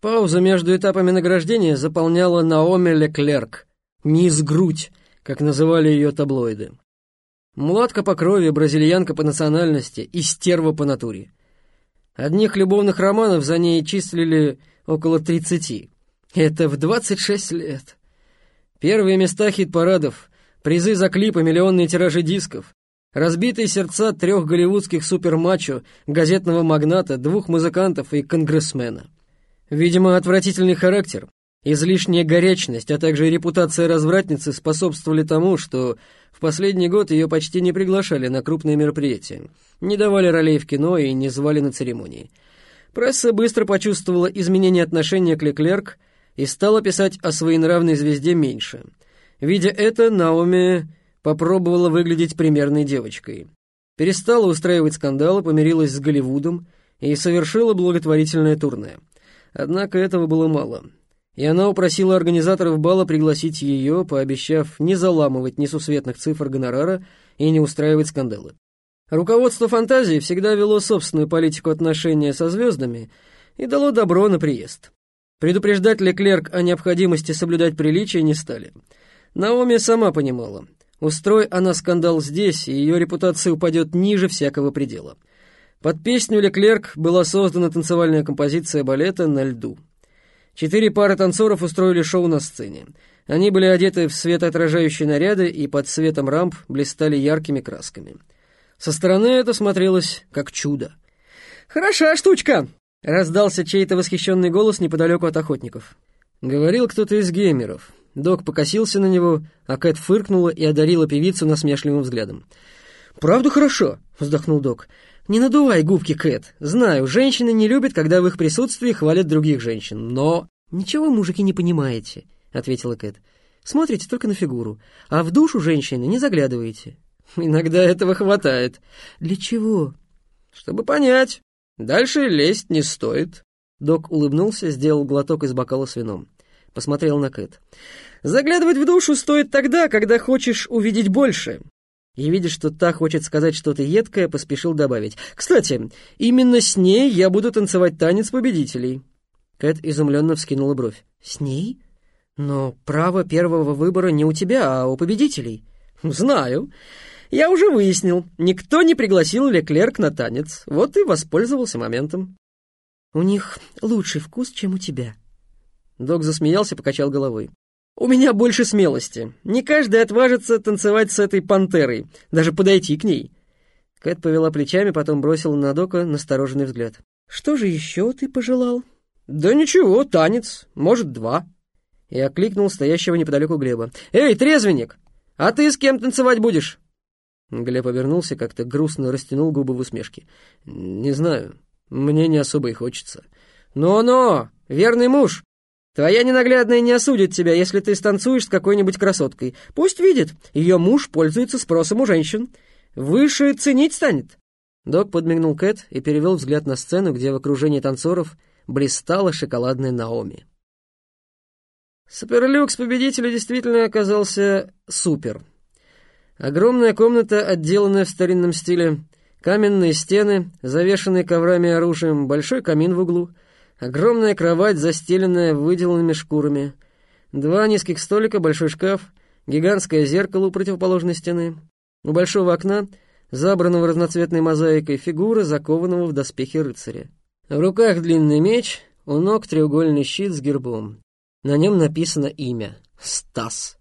Паузу между этапами награждения заполняла Наоми Леклерк, «Мисс Грудь», как называли ее таблоиды. Мулатка по крови, бразильянка по национальности и стерва по натуре. Одних любовных романов за ней числили около тридцати. Это в двадцать шесть лет. Первые места хит-парадов, призы за клипы, миллионные тиражи дисков, разбитые сердца трех голливудских супермачо, газетного магната, двух музыкантов и конгрессмена. Видимо, отвратительный характер, излишняя горячность, а также репутация развратницы способствовали тому, что в последний год ее почти не приглашали на крупные мероприятия, не давали ролей в кино и не звали на церемонии. Пресса быстро почувствовала изменение отношения к Леклерк и стала писать о своенравной звезде меньше. Видя это, Наоми попробовала выглядеть примерной девочкой. Перестала устраивать скандалы, помирилась с Голливудом и совершила благотворительное турне. Однако этого было мало. И она упросила организаторов бала пригласить ее, пообещав не заламывать несусветных цифр гонорара и не устраивать скандалы. Руководство фантазии всегда вело собственную политику отношения со звездами и дало добро на приезд. Предупреждать Леклерк о необходимости соблюдать приличия не стали. Наоми сама понимала, устрой она скандал здесь, и ее репутация упадет ниже всякого предела. Под песню Леклерк была создана танцевальная композиция балета «На льду». Четыре пары танцоров устроили шоу на сцене. Они были одеты в светоотражающие наряды и под светом рамп блистали яркими красками. Со стороны это смотрелось как чудо. «Хороша штучка!» — раздался чей-то восхищенный голос неподалеку от охотников. Говорил кто-то из геймеров. Док покосился на него, а Кэт фыркнула и одарила певицу насмешливым взглядом. «Правда хорошо?» — вздохнул Док. «Не надувай губки, Кэт. Знаю, женщины не любят, когда в их присутствии хвалят других женщин, но...» «Ничего, мужики, не понимаете», — ответила Кэт. «Смотрите только на фигуру, а в душу женщины не заглядываете». «Иногда этого хватает». «Для чего?» «Чтобы понять. Дальше лезть не стоит». Док улыбнулся, сделал глоток из бокала с вином. Посмотрел на Кэт. «Заглядывать в душу стоит тогда, когда хочешь увидеть больше и, видя, что та хочет сказать что-то едкое, поспешил добавить. «Кстати, именно с ней я буду танцевать танец победителей». Кэт изумленно вскинула бровь. «С ней? Но право первого выбора не у тебя, а у победителей». «Знаю. Я уже выяснил. Никто не пригласил Леклерк на танец. Вот и воспользовался моментом». «У них лучший вкус, чем у тебя». Док засмеялся, покачал головой. У меня больше смелости. Не каждый отважится танцевать с этой пантерой, даже подойти к ней. Кэт повела плечами, потом бросила на Дока настороженный взгляд. «Что же еще ты пожелал?» «Да ничего, танец, может, два». И окликнул стоящего неподалеку Глеба. «Эй, трезвенник, а ты с кем танцевать будешь?» Глеб обернулся, как-то грустно растянул губы в усмешке. «Не знаю, мне не особо и хочется». «Но-но, верный муж, Твоя ненаглядная не осудит тебя, если ты станцуешь с какой-нибудь красоткой. Пусть видит, ее муж пользуется спросом у женщин. Выше ценить станет». Док подмигнул Кэт и перевел взгляд на сцену, где в окружении танцоров блистала шоколадная Наоми. Суперлюкс победителя действительно оказался супер. Огромная комната, отделанная в старинном стиле, каменные стены, завешенные коврами и оружием, большой камин в углу — Огромная кровать, застеленная выделанными шкурами. Два низких столика, большой шкаф, гигантское зеркало у противоположной стены. У большого окна, забранного разноцветной мозаикой, фигура, закованного в доспехи рыцаря. В руках длинный меч, у ног треугольный щит с гербом. На нем написано имя — Стас.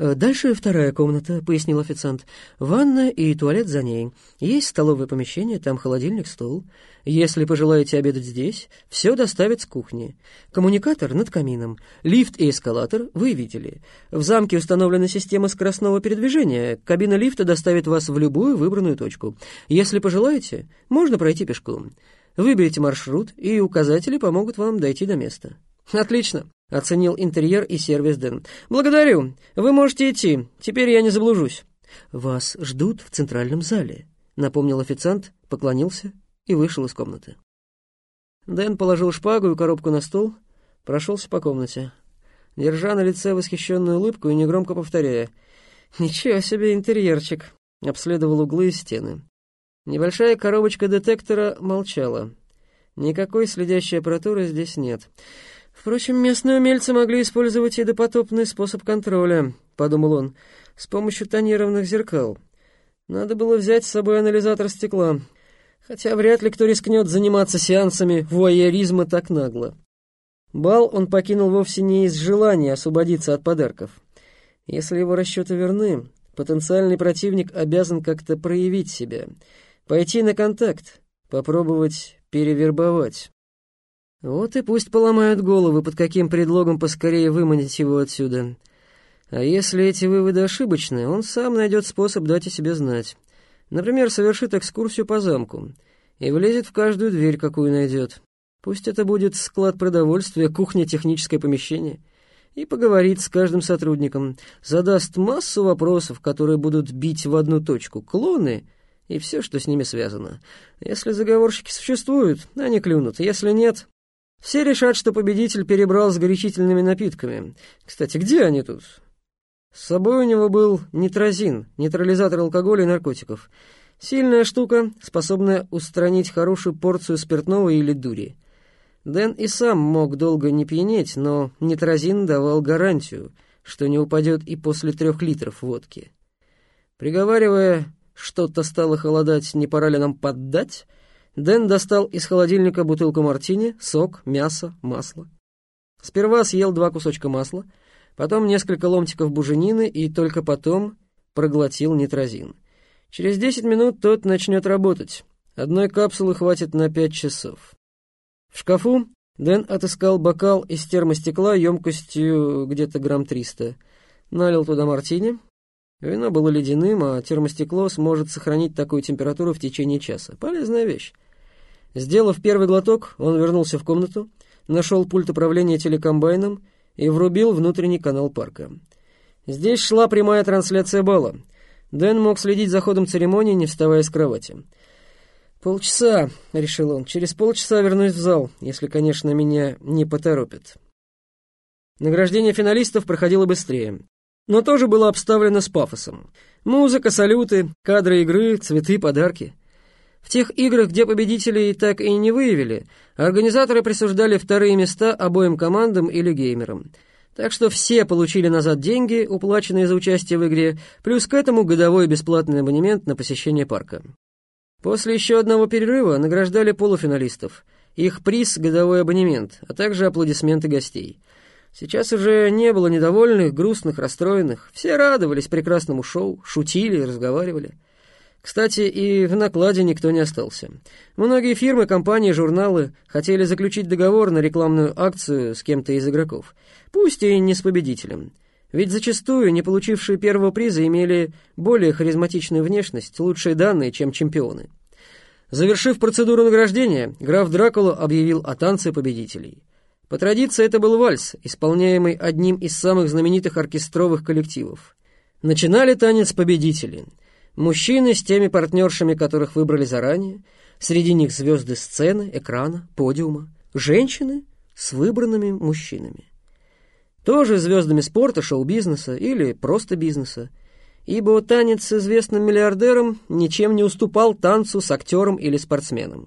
Э, «Дальше вторая комната», — пояснил официант. «Ванна и туалет за ней. Есть столовое помещение, там холодильник, стол. Если пожелаете обедать здесь, все доставят с кухни. Коммуникатор над камином. Лифт и эскалатор вы видели. В замке установлена система скоростного передвижения. Кабина лифта доставит вас в любую выбранную точку. Если пожелаете, можно пройти пешком. Выберите маршрут, и указатели помогут вам дойти до места». «Отлично», — оценил интерьер и сервис Дэн. «Благодарю. Вы можете идти. Теперь я не заблужусь». «Вас ждут в центральном зале», — напомнил официант, поклонился и вышел из комнаты. Дэн положил шпагу и коробку на стол, прошелся по комнате, держа на лице восхищенную улыбку и негромко повторяя. «Ничего себе интерьерчик!» обследовал углы и стены. Небольшая коробочка детектора молчала. Никакой следящей аппаратуры здесь нет. Впрочем, местные умельцы могли использовать и допотопный способ контроля, подумал он, с помощью тонированных зеркал. Надо было взять с собой анализатор стекла, хотя вряд ли кто рискнет заниматься сеансами вуайеризма так нагло. Бал он покинул вовсе не из желания освободиться от подарков. Если его расчеты верны, потенциальный противник обязан как-то проявить себя, пойти на контакт, попробовать перевербовать. Вот и пусть поломают головы, под каким предлогом поскорее выманить его отсюда. А если эти выводы ошибочны, он сам найдет способ дать о себе знать. Например, совершит экскурсию по замку и влезет в каждую дверь, какую найдет. Пусть это будет склад продовольствия, кухня, техническое помещение. И поговорит с каждым сотрудником, задаст массу вопросов, которые будут бить в одну точку. Клоны и все, что с ними связано. Если заговорщики существуют, они клюнут. Если нет, все решат, что победитель перебрал с горячительными напитками. Кстати, где они тут? С собой у него был нитрозин, нейтрализатор алкоголя и наркотиков. Сильная штука, способная устранить хорошую порцию спиртного или дури. Дэн и сам мог долго не пьянеть, но нитрозин давал гарантию, что не упадет и после трех литров водки. Приговаривая, что-то стало холодать, не пора ли нам поддать, Дэн достал из холодильника бутылку мартини, сок, мясо, масло. Сперва съел два кусочка масла, потом несколько ломтиков буженины и только потом проглотил нитрозин. Через десять минут тот начнет работать. Одной капсулы хватит на пять часов. В шкафу Дэн отыскал бокал из термостекла емкостью где-то грамм триста. Налил туда мартини. Вино было ледяным, а термостекло сможет сохранить такую температуру в течение часа. Полезная вещь. Сделав первый глоток, он вернулся в комнату, нашел пульт управления телекомбайном и врубил внутренний канал парка. Здесь шла прямая трансляция бала. Дэн мог следить за ходом церемонии, не вставая с кровати. «Полчаса», — решил он, — «через полчаса вернусь в зал, если, конечно, меня не поторопят». Награждение финалистов проходило быстрее, но тоже было обставлено с пафосом. Музыка, салюты, кадры игры, цветы, подарки. В тех играх, где победителей так и не выявили, организаторы присуждали вторые места обоим командам или геймерам. Так что все получили назад деньги, уплаченные за участие в игре, плюс к этому годовой бесплатный абонемент на посещение парка. После еще одного перерыва награждали полуфиналистов. Их приз — годовой абонемент, а также аплодисменты гостей. Сейчас уже не было недовольных, грустных, расстроенных. Все радовались прекрасному шоу, шутили и разговаривали. Кстати, и в накладе никто не остался. Многие фирмы, компании, журналы хотели заключить договор на рекламную акцию с кем-то из игроков. Пусть и не с победителем. Ведь зачастую не получившие первого приза имели более харизматичную внешность, лучшие данные, чем чемпионы. Завершив процедуру награждения, граф Дракула объявил о танце победителей. По традиции это был вальс, исполняемый одним из самых знаменитых оркестровых коллективов. Начинали танец победители. Мужчины с теми партнершами, которых выбрали заранее, среди них звезды сцены, экрана, подиума, женщины с выбранными мужчинами. Тоже звездами спорта, шоу-бизнеса или просто бизнеса, ибо танец с известным миллиардером ничем не уступал танцу с актером или спортсменом.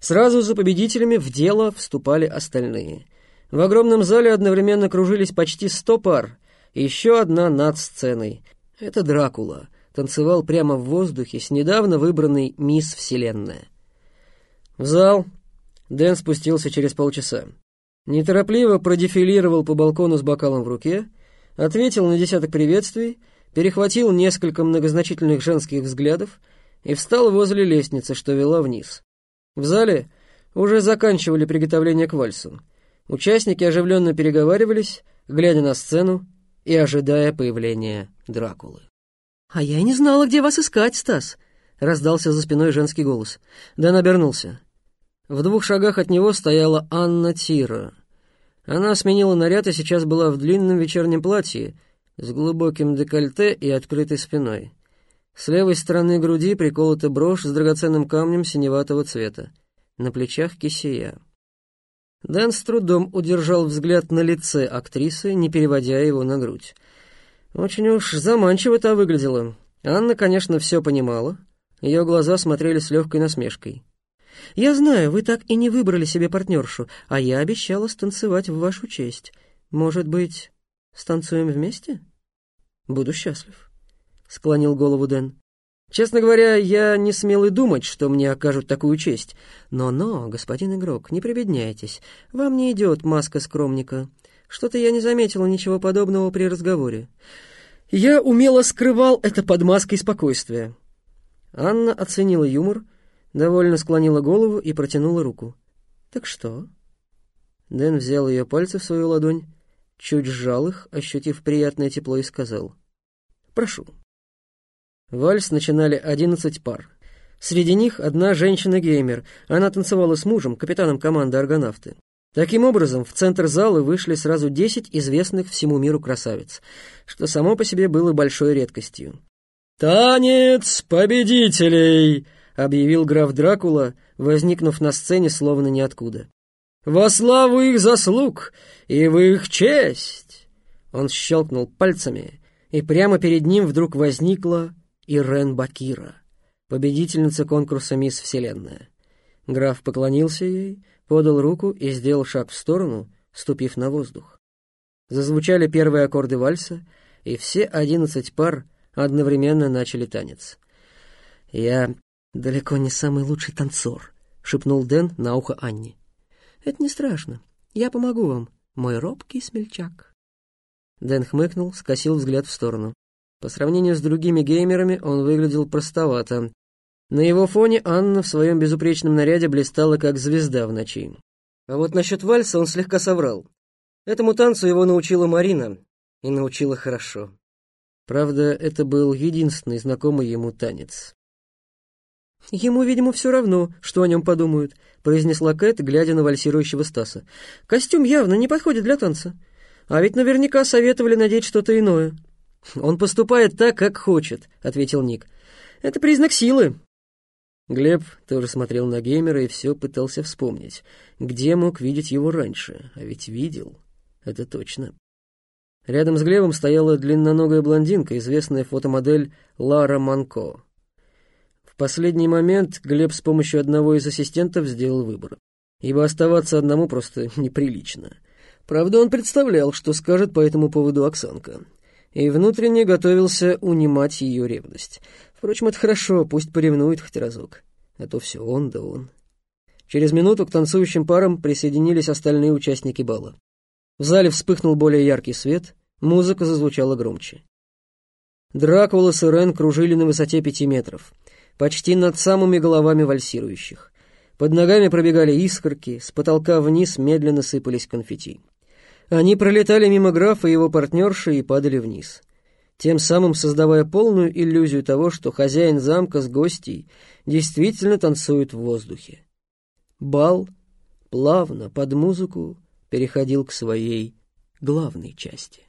Сразу за победителями в дело вступали остальные. В огромном зале одновременно кружились почти сто пар, и еще одна над сценой. Это Дракула, танцевал прямо в воздухе с недавно выбранной мисс Вселенная. В зал Дэн спустился через полчаса. Неторопливо продефилировал по балкону с бокалом в руке, ответил на десяток приветствий, перехватил несколько многозначительных женских взглядов и встал возле лестницы, что вела вниз. В зале уже заканчивали приготовление к вальсу. Участники оживленно переговаривались, глядя на сцену и ожидая появления Дракулы. «А я и не знала, где вас искать, Стас!» — раздался за спиной женский голос. Дэн обернулся. В двух шагах от него стояла Анна Тира. Она сменила наряд и сейчас была в длинном вечернем платье с глубоким декольте и открытой спиной. С левой стороны груди приколота брошь с драгоценным камнем синеватого цвета. На плечах кисия. Дэн с трудом удержал взгляд на лице актрисы, не переводя его на грудь. Очень уж заманчиво та выглядела. Анна, конечно, все понимала. Ее глаза смотрели с легкой насмешкой. «Я знаю, вы так и не выбрали себе партнершу, а я обещала станцевать в вашу честь. Может быть, станцуем вместе?» «Буду счастлив», — склонил голову Дэн. «Честно говоря, я не смел и думать, что мне окажут такую честь. Но-но, господин игрок, не прибедняйтесь. Вам не идет маска скромника. Что-то я не заметила ничего подобного при разговоре. Я умело скрывал это под маской спокойствия». Анна оценила юмор, довольно склонила голову и протянула руку. «Так что?» Дэн взял ее пальцы в свою ладонь, чуть сжал их, ощутив приятное тепло, и сказал. «Прошу». Вальс начинали одиннадцать пар. Среди них одна женщина-геймер. Она танцевала с мужем, капитаном команды «Аргонавты». Таким образом, в центр зала вышли сразу десять известных всему миру красавиц, что само по себе было большой редкостью. «Танец победителей!» — объявил граф Дракула, возникнув на сцене словно ниоткуда. «Во славу их заслуг и в их честь!» Он щелкнул пальцами, и прямо перед ним вдруг возникла Ирен Бакира, победительница конкурса «Мисс Вселенная». Граф поклонился ей, подал руку и сделал шаг в сторону, ступив на воздух. Зазвучали первые аккорды вальса, и все одиннадцать пар одновременно начали танец. «Я далеко не самый лучший танцор», — шепнул Дэн на ухо Анне. «Это не страшно. Я помогу вам, мой робкий смельчак». Дэн хмыкнул, скосил взгляд в сторону. По сравнению с другими геймерами он выглядел простовато. На его фоне Анна в своем безупречном наряде блистала, как звезда в ночи. А вот насчет вальса он слегка соврал. Этому танцу его научила Марина, и научила хорошо. Правда, это был единственный знакомый ему танец. «Ему, видимо, все равно, что о нем подумают», — произнесла Кэт, глядя на вальсирующего Стаса. «Костюм явно не подходит для танца. А ведь наверняка советовали надеть что-то иное». «Он поступает так, как хочет», — ответил Ник. «Это признак силы». Глеб тоже смотрел на геймера и все пытался вспомнить, где мог видеть его раньше, а ведь видел, это точно. Рядом с Глебом стояла длинноногая блондинка, известная фотомодель Лара Манко. В последний момент Глеб с помощью одного из ассистентов сделал выбор, ибо оставаться одному просто неприлично. Правда, он представлял, что скажет по этому поводу Оксанка и внутренне готовился унимать ее ревность. Впрочем, это хорошо, пусть поревнует хоть разок, а то все он да он. Через минуту к танцующим парам присоединились остальные участники бала. В зале вспыхнул более яркий свет, музыка зазвучала громче. Дракула с Ирен кружили на высоте пяти метров, почти над самыми головами вальсирующих. Под ногами пробегали искорки, с потолка вниз медленно сыпались конфетти. Они пролетали мимо графа и его партнерши и падали вниз, тем самым создавая полную иллюзию того, что хозяин замка с гостей действительно танцует в воздухе. Бал плавно под музыку переходил к своей главной части.